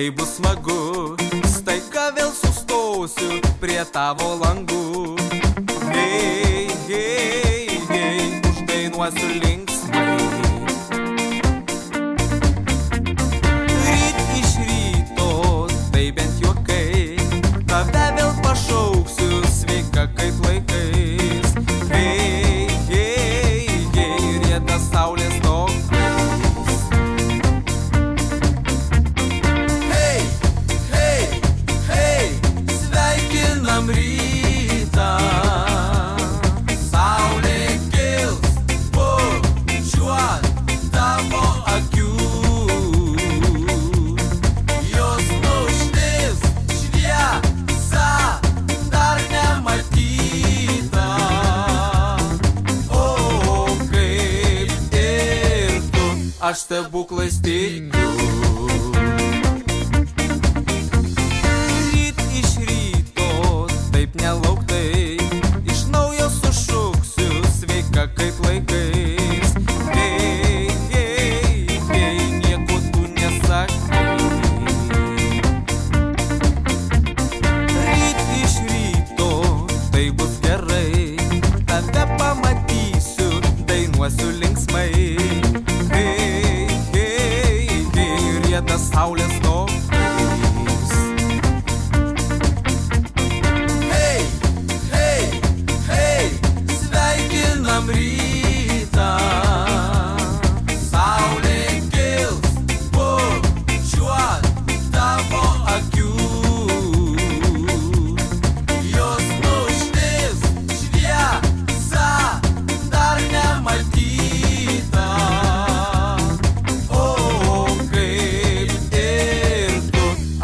tai bus smagu, staiga vėl sustosiu prie tavo langų. Hei, hei, hei, uždainuosiu linksmai. Ryt iš ryto, tai bent juokai, tave vėl pašauksiu sveika kaip laikai. aš stebuklais tikiu.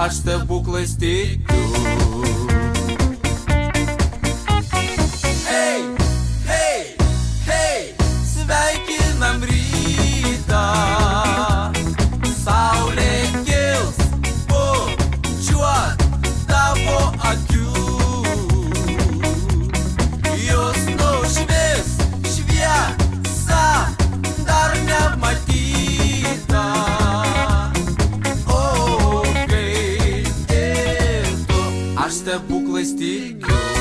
aš stebuklais tikiu. wasted glow.